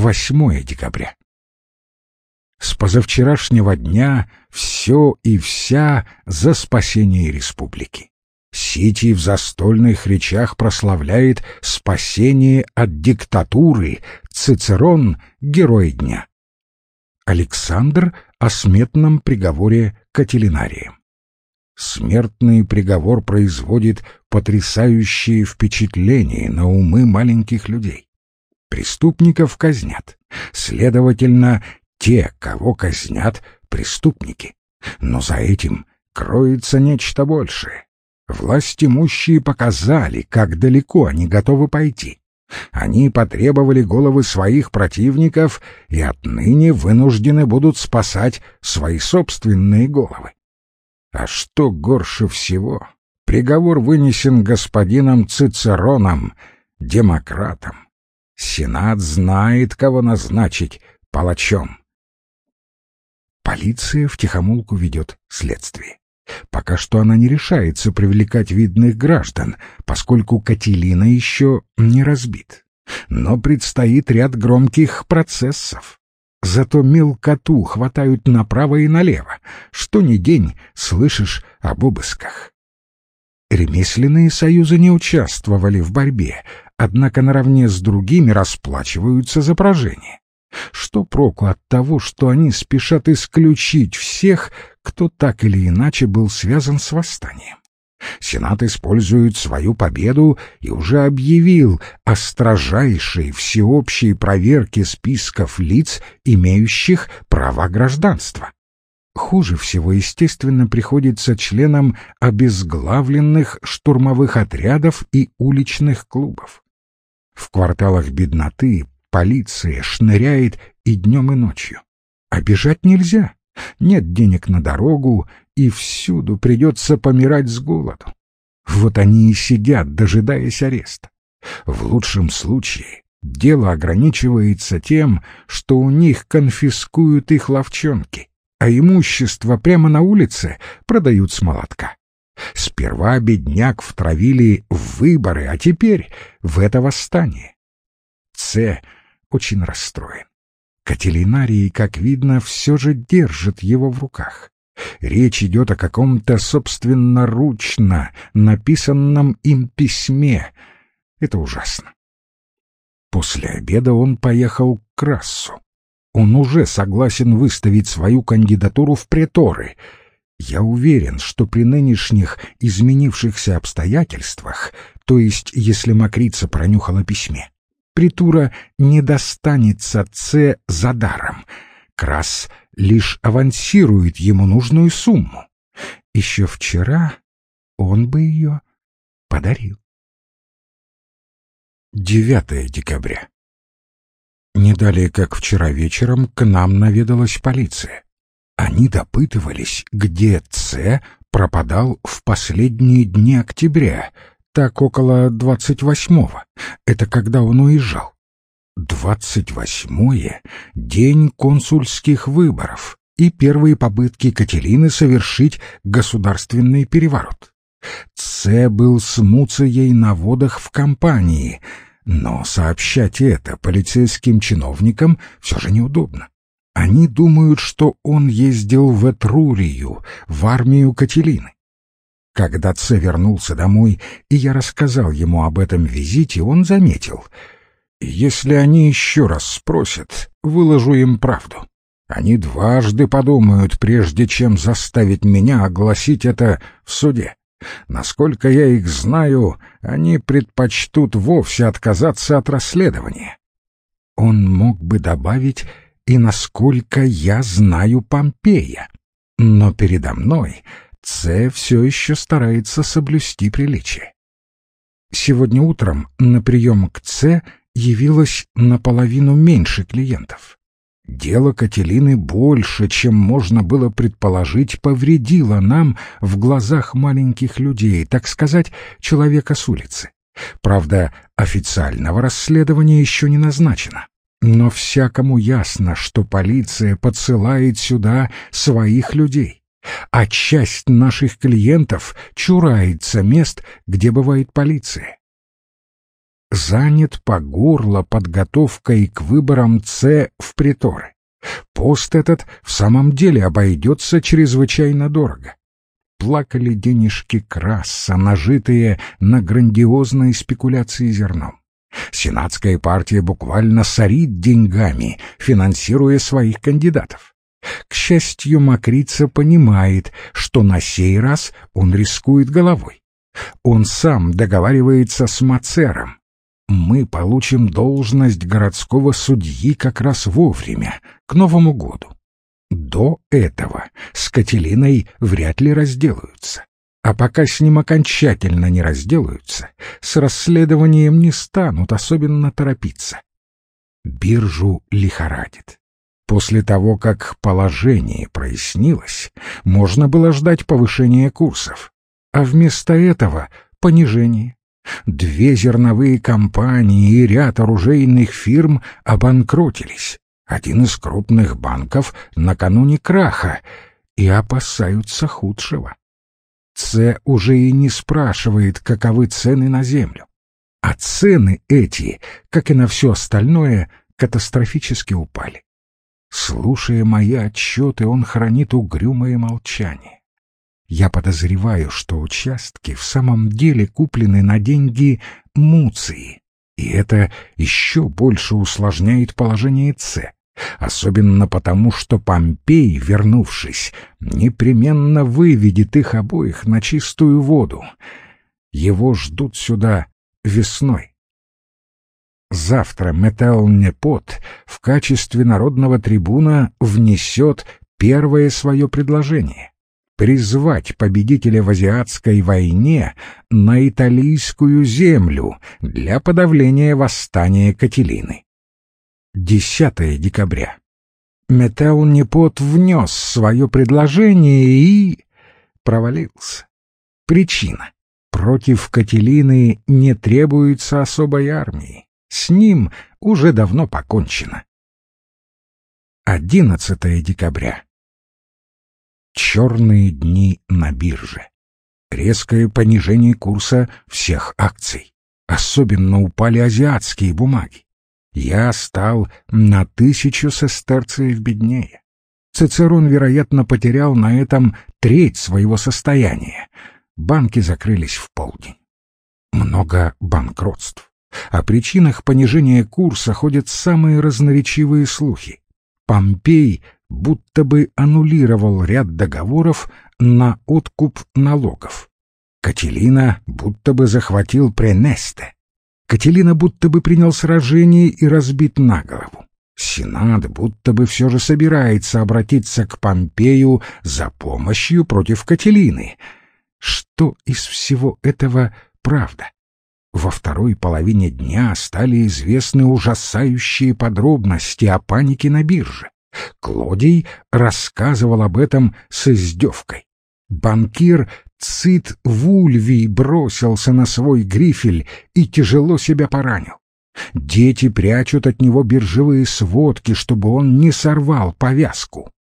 8 декабря. С позавчерашнего дня все и вся за спасение республики. Сити в застольных речах прославляет спасение от диктатуры, Цицерон — герой дня. Александр о сметном приговоре Кателинарием. Смертный приговор производит потрясающее впечатление на умы маленьких людей. Преступников казнят. Следовательно, те, кого казнят, преступники. Но за этим кроется нечто большее. Власть имущие показали, как далеко они готовы пойти. Они потребовали головы своих противников и отныне вынуждены будут спасать свои собственные головы. А что горше всего, приговор вынесен господином Цицероном, демократом. Сенат знает, кого назначить палачом. Полиция втихомолку ведет следствие. Пока что она не решается привлекать видных граждан, поскольку Кателина еще не разбит. Но предстоит ряд громких процессов. Зато мелкоту хватают направо и налево. Что ни день слышишь об обысках. Ремесленные союзы не участвовали в борьбе, однако наравне с другими расплачиваются за поражение. Что проку от того, что они спешат исключить всех, кто так или иначе был связан с восстанием? Сенат использует свою победу и уже объявил о строжайшей всеобщей проверке списков лиц, имеющих права гражданства. Хуже всего, естественно, приходится членам обезглавленных штурмовых отрядов и уличных клубов. В кварталах бедноты полиция шныряет и днем, и ночью. А бежать нельзя. Нет денег на дорогу, и всюду придется помирать с голоду. Вот они и сидят, дожидаясь ареста. В лучшем случае дело ограничивается тем, что у них конфискуют их ловчонки, а имущество прямо на улице продают с молотка. Сперва бедняк втравили в выборы, а теперь в это восстание. Ц очень расстроен. Кателинарий, как видно, все же держит его в руках. Речь идет о каком-то собственноручно написанном им письме. Это ужасно. После обеда он поехал к Крассу. Он уже согласен выставить свою кандидатуру в преторы. Я уверен, что при нынешних изменившихся обстоятельствах, то есть если Макрица пронюхала письме, притура не достанется Ц за даром. Крас лишь авансирует ему нужную сумму. Еще вчера он бы ее подарил. 9 декабря. Не далее, как вчера вечером, к нам наведалась полиция. Они допытывались, где Ц пропадал в последние дни октября, так около двадцать восьмого. Это когда он уезжал. Двадцать восьмое — день консульских выборов и первые попытки Катерины совершить государственный переворот. Ц был с Муцией на водах в компании, но сообщать это полицейским чиновникам все же неудобно. Они думают, что он ездил в Этрурию, в армию Кателины. Когда Ц вернулся домой, и я рассказал ему об этом визите, он заметил. «Если они еще раз спросят, выложу им правду. Они дважды подумают, прежде чем заставить меня огласить это в суде. Насколько я их знаю, они предпочтут вовсе отказаться от расследования». Он мог бы добавить «и насколько я знаю Помпея». Но передо мной Ц все еще старается соблюсти приличие. Сегодня утром на прием к Ц явилось наполовину меньше клиентов. Дело Кателины больше, чем можно было предположить, повредило нам в глазах маленьких людей, так сказать, человека с улицы. Правда, официального расследования еще не назначено. Но всякому ясно, что полиция подсылает сюда своих людей а часть наших клиентов чурается мест, где бывает полиция. занят по горло подготовкой к выборам С в приторы. Пост этот в самом деле обойдется чрезвычайно дорого. Плакали денежки краса, нажитые на грандиозной спекуляции зерном. Сенатская партия буквально сорит деньгами, финансируя своих кандидатов. К счастью, Макрица понимает, что на сей раз он рискует головой. Он сам договаривается с Мацером. Мы получим должность городского судьи как раз вовремя, к Новому году. До этого с Кателиной вряд ли разделаются. А пока с ним окончательно не разделаются, с расследованием не станут особенно торопиться. Биржу лихорадит. После того, как положение прояснилось, можно было ждать повышения курсов, а вместо этого — понижение. Две зерновые компании и ряд оружейных фирм обанкротились. Один из крупных банков накануне краха и опасаются худшего. Ц уже и не спрашивает, каковы цены на землю. А цены эти, как и на все остальное, катастрофически упали. Слушая мои отчеты, он хранит угрюмое молчание. Я подозреваю, что участки в самом деле куплены на деньги Муции, и это еще больше усложняет положение Ц. Особенно потому, что Помпей, вернувшись, непременно выведет их обоих на чистую воду. Его ждут сюда весной. Завтра Металнепот в качестве народного трибуна внесет первое свое предложение — призвать победителя в азиатской войне на италийскую землю для подавления восстания Кателины. 10 декабря. Метеунепот внес свое предложение и... провалился. Причина. Против Кателины не требуется особой армии. С ним уже давно покончено. 11 декабря. Черные дни на бирже. Резкое понижение курса всех акций. Особенно упали азиатские бумаги я стал на тысячу сестерциев беднее. Цицерон, вероятно, потерял на этом треть своего состояния. Банки закрылись в полдень. Много банкротств. О причинах понижения курса ходят самые разноречивые слухи. Помпей будто бы аннулировал ряд договоров на откуп налогов. Кателина будто бы захватил Пренесте. Кателина будто бы принял сражение и разбит на голову. Сенат будто бы все же собирается обратиться к Помпею за помощью против Кателины. Что из всего этого правда? Во второй половине дня стали известны ужасающие подробности о панике на бирже. Клодий рассказывал об этом с издевкой. Банкир Цит Вульвий бросился на свой грифель и тяжело себя поранил. Дети прячут от него биржевые сводки, чтобы он не сорвал повязку.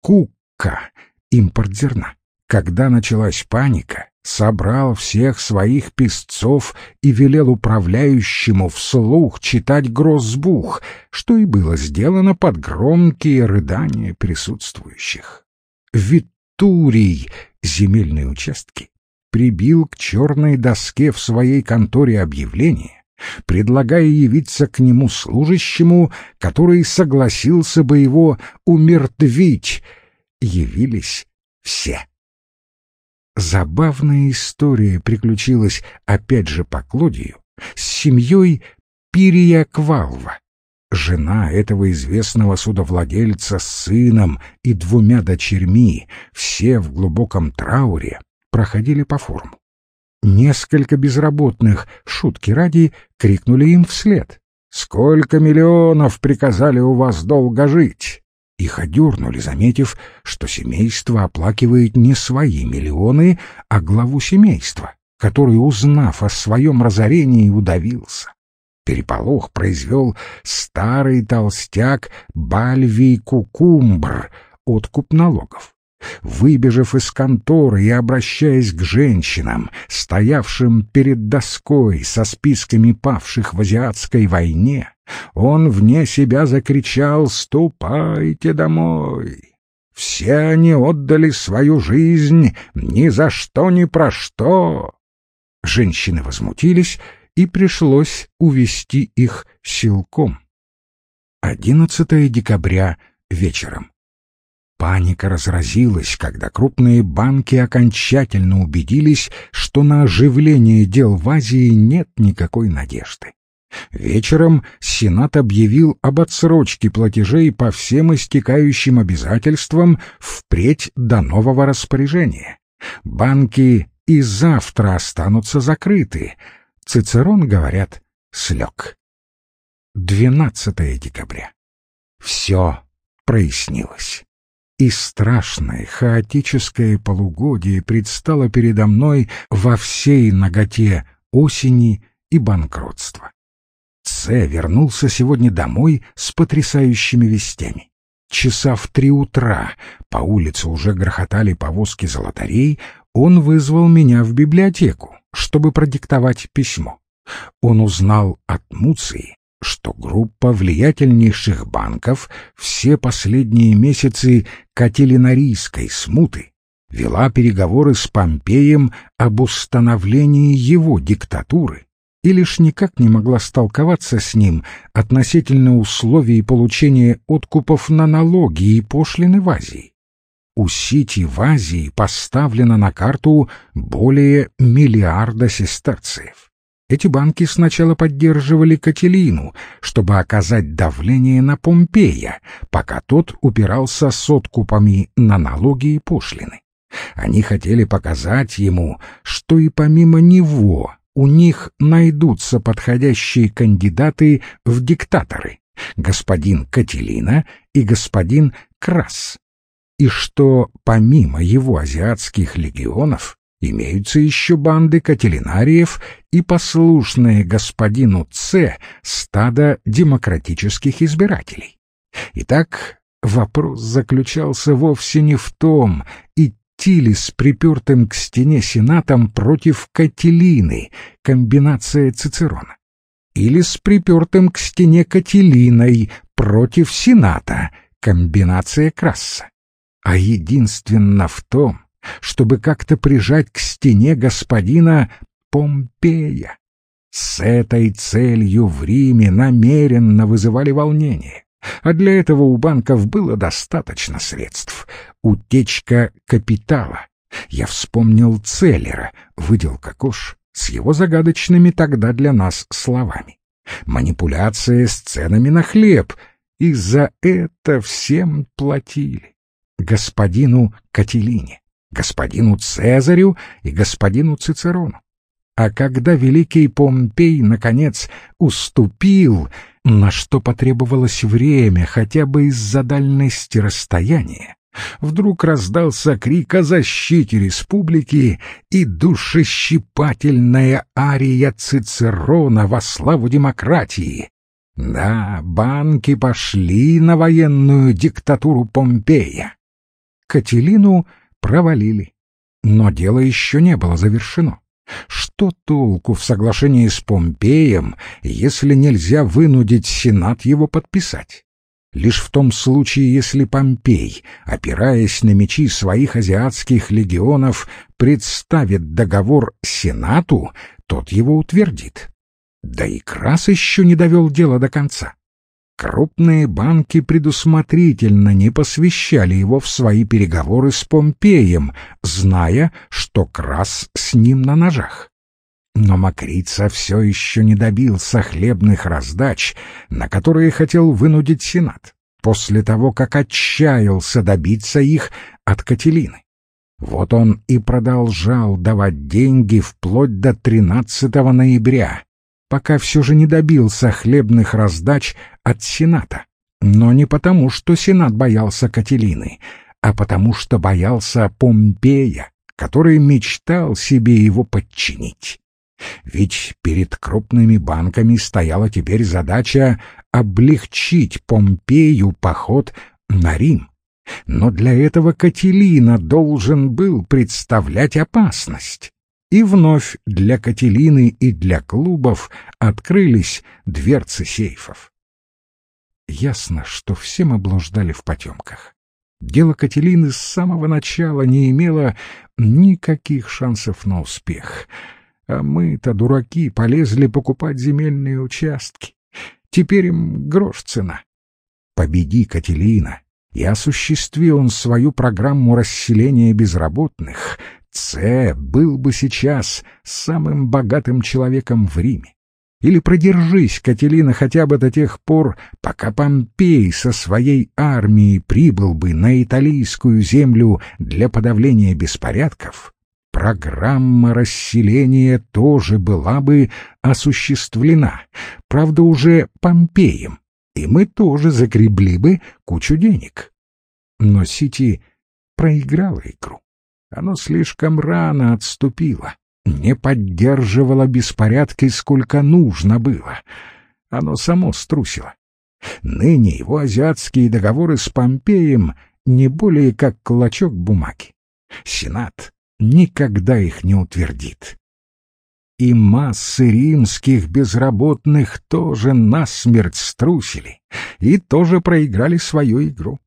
Кукка, импорт зерна. Когда началась паника, собрал всех своих песцов и велел управляющему вслух читать грозбух, что и было сделано под громкие рыдания присутствующих. Виттурий земельные участки, прибил к черной доске в своей конторе объявление, предлагая явиться к нему служащему, который согласился бы его умертвить. Явились все. Забавная история приключилась опять же по Клодию с семьей Пирия Квалва. Жена этого известного судовладельца с сыном и двумя дочерьми, все в глубоком трауре, проходили по форуму. Несколько безработных, шутки ради, крикнули им вслед. «Сколько миллионов приказали у вас долго жить?» Их одернули, заметив, что семейство оплакивает не свои миллионы, а главу семейства, который, узнав о своем разорении, удавился. Переполох произвел старый толстяк Бальвий Кукумбр, откуп налогов. Выбежав из конторы и обращаясь к женщинам, стоявшим перед доской со списками павших в азиатской войне, он вне себя закричал «Ступайте домой!». Все они отдали свою жизнь ни за что ни про что. Женщины возмутились, и пришлось увести их силком. 11 декабря вечером. Паника разразилась, когда крупные банки окончательно убедились, что на оживление дел в Азии нет никакой надежды. Вечером Сенат объявил об отсрочке платежей по всем истекающим обязательствам впредь до нового распоряжения. Банки и завтра останутся закрыты. Цицерон, говорят, слег. 12 декабря. Все прояснилось и страшное, хаотическое полугодие предстало передо мной во всей наготе осени и банкротства. Ц вернулся сегодня домой с потрясающими вестями. Часа в три утра по улице уже грохотали повозки золотарей, он вызвал меня в библиотеку, чтобы продиктовать письмо. Он узнал от Муции, что группа влиятельнейших банков все последние месяцы катилинарийской смуты вела переговоры с Помпеем об установлении его диктатуры и лишь никак не могла столковаться с ним относительно условий получения откупов на налоги и пошлины в Азии. У Сити в Азии поставлено на карту более миллиарда сестерциев. Эти банки сначала поддерживали Кателину, чтобы оказать давление на Помпея, пока тот упирался с откупами на налоги и пошлины. Они хотели показать ему, что и помимо него у них найдутся подходящие кандидаты в диктаторы, господин Кателина и господин Крас, и что помимо его азиатских легионов имеются еще банды кателинариев и послушные господину Ц стадо демократических избирателей. Итак, вопрос заключался вовсе не в том, идти ли с припертым к стене сенатом против Кателины, комбинация Цицерона, или с припертым к стене Кателиной против сената, комбинация Красса, а единственно в том, чтобы как-то прижать к стене господина Помпея. С этой целью в Риме намеренно вызывали волнение, а для этого у банков было достаточно средств. Утечка капитала. Я вспомнил Целлера, выделка кош, с его загадочными тогда для нас словами. Манипуляция с ценами на хлеб, и за это всем платили. Господину Кателине господину Цезарю и господину Цицерону. А когда великий Помпей, наконец, уступил, на что потребовалось время хотя бы из-за дальности расстояния, вдруг раздался крик о защите республики и душещипательная ария Цицерона во славу демократии. Да, банки пошли на военную диктатуру Помпея. Кателину провалили. Но дело еще не было завершено. Что толку в соглашении с Помпеем, если нельзя вынудить Сенат его подписать? Лишь в том случае, если Помпей, опираясь на мечи своих азиатских легионов, представит договор Сенату, тот его утвердит. Да и Крас еще не довел дело до конца. Крупные банки предусмотрительно не посвящали его в свои переговоры с Помпеем, зная, что Крас с ним на ножах. Но Макрица все еще не добился хлебных раздач, на которые хотел вынудить Сенат, после того, как отчаялся добиться их от Кателины. Вот он и продолжал давать деньги вплоть до 13 ноября, пока все же не добился хлебных раздач от Сената. Но не потому, что Сенат боялся Кателины, а потому что боялся Помпея, который мечтал себе его подчинить. Ведь перед крупными банками стояла теперь задача облегчить Помпею поход на Рим. Но для этого Кателина должен был представлять опасность. И вновь для Кателины и для клубов открылись дверцы сейфов. Ясно, что все мы блуждали в потемках. Дело Кателины с самого начала не имело никаких шансов на успех. А мы-то, дураки, полезли покупать земельные участки. Теперь им грош цена. Победи Кателина, и осуществи он свою программу расселения безработных, Ц был бы сейчас самым богатым человеком в Риме. Или продержись, Кателина, хотя бы до тех пор, пока Помпей со своей армией прибыл бы на италийскую землю для подавления беспорядков, программа расселения тоже была бы осуществлена, правда, уже Помпеем, и мы тоже загребли бы кучу денег. Но Сити проиграла игру. Оно слишком рано отступило не поддерживало беспорядки, сколько нужно было. Оно само струсило. Ныне его азиатские договоры с Помпеем не более как клочок бумаги. Сенат никогда их не утвердит. И массы римских безработных тоже насмерть струсили и тоже проиграли свою игру.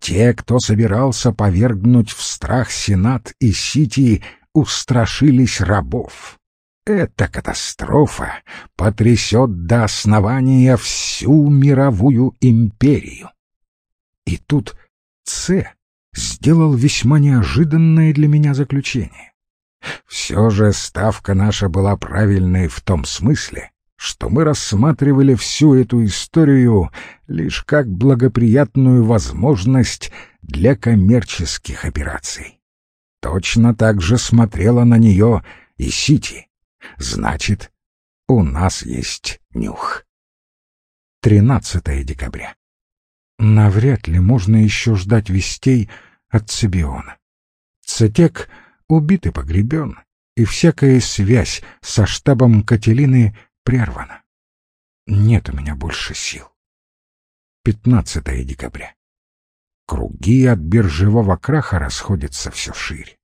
Те, кто собирался повергнуть в страх Сенат и Сити, устрашились рабов. Эта катастрофа потрясет до основания всю мировую империю. И тут Ц сделал весьма неожиданное для меня заключение. Все же ставка наша была правильной в том смысле, что мы рассматривали всю эту историю лишь как благоприятную возможность для коммерческих операций. Точно так же смотрела на нее и Сити. Значит, у нас есть нюх. 13 декабря. Навряд ли можно еще ждать вестей от Цибиона. Цетек убит и погребен, и всякая связь со штабом Кателины прервана. Нет у меня больше сил. 15 декабря. Круги от биржевого краха расходятся все шире.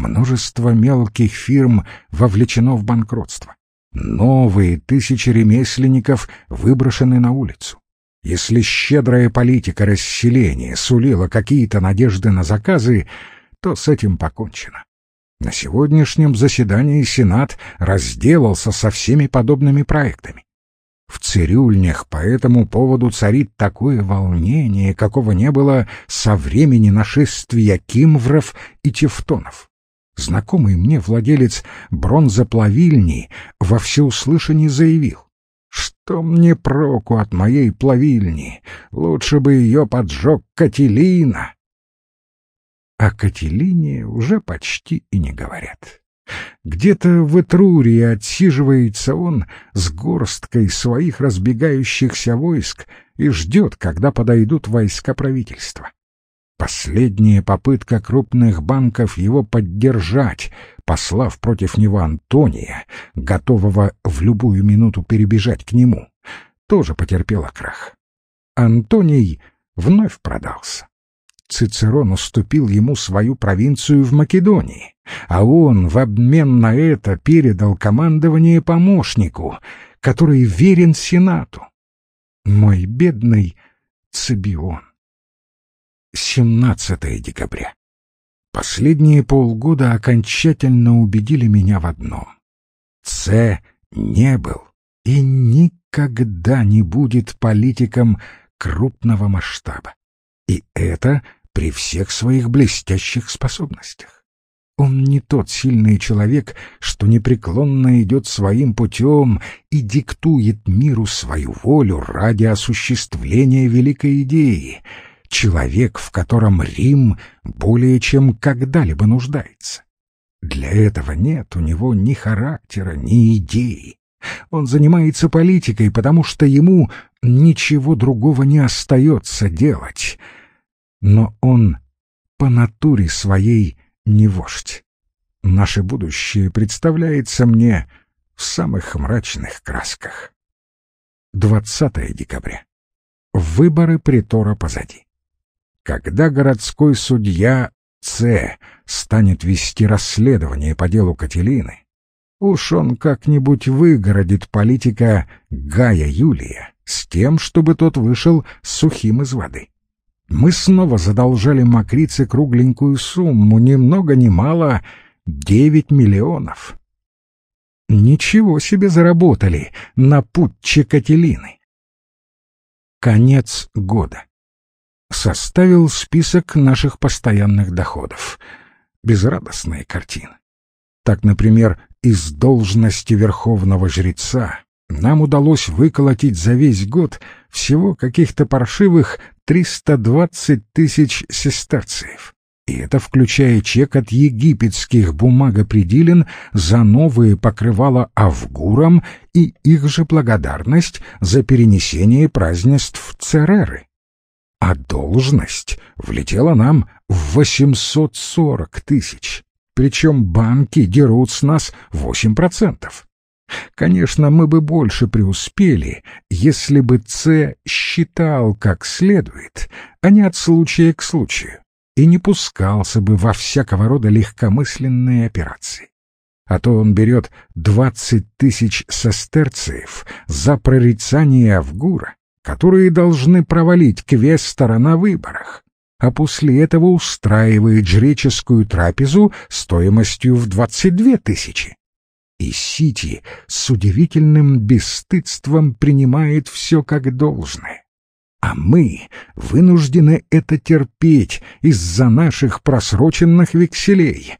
Множество мелких фирм вовлечено в банкротство. Новые тысячи ремесленников выброшены на улицу. Если щедрая политика расселения сулила какие-то надежды на заказы, то с этим покончено. На сегодняшнем заседании Сенат разделался со всеми подобными проектами. В цирюльнях по этому поводу царит такое волнение, какого не было со времени нашествия кимвров и тевтонов. Знакомый мне владелец бронзоплавильни во всеуслышание заявил, что мне проку от моей плавильни, лучше бы ее поджег Кателина. О Кателине уже почти и не говорят. Где-то в Этрурии отсиживается он с горсткой своих разбегающихся войск и ждет, когда подойдут войска правительства. Последняя попытка крупных банков его поддержать, послав против него Антония, готового в любую минуту перебежать к нему, тоже потерпела крах. Антоний вновь продался. Цицерон уступил ему свою провинцию в Македонии, а он в обмен на это передал командование помощнику, который верен Сенату. Мой бедный Цибион. 17 декабря. Последние полгода окончательно убедили меня в одном. Ц не был и никогда не будет политиком крупного масштаба. И это при всех своих блестящих способностях. Он не тот сильный человек, что непреклонно идет своим путем и диктует миру свою волю ради осуществления великой идеи. Человек, в котором Рим более чем когда-либо нуждается. Для этого нет у него ни характера, ни идеи. Он занимается политикой, потому что ему ничего другого не остается делать. Но он по натуре своей не вождь. Наше будущее представляется мне в самых мрачных красках. 20 декабря. Выборы притора позади. Когда городской судья Ц станет вести расследование по делу Кателины, уж он как-нибудь выгородит политика Гая Юлия с тем, чтобы тот вышел сухим из воды. Мы снова задолжали Макрице кругленькую сумму, ни много ни мало — девять миллионов. Ничего себе заработали на путче Кателины. Конец года. Составил список наших постоянных доходов. Безрадостная картина. Так, например, из должности верховного жреца нам удалось выколотить за весь год всего каких-то паршивых 320 тысяч сестерциев и это включая чек от египетских бумагопределен за новые покрывала Авгурам и их же благодарность за перенесение празднеств Цереры. А должность влетела нам в 840 тысяч, причем банки дерут с нас 8%. Конечно, мы бы больше преуспели, если бы Ц считал как следует, а не от случая к случаю и не пускался бы во всякого рода легкомысленные операции. А то он берет двадцать тысяч сестерциев за прорицание Авгура, которые должны провалить квестора на выборах, а после этого устраивает жреческую трапезу стоимостью в двадцать две тысячи. И Сити с удивительным бесстыдством принимает все как должное а мы вынуждены это терпеть из-за наших просроченных векселей.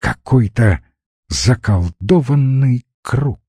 Какой-то заколдованный круг.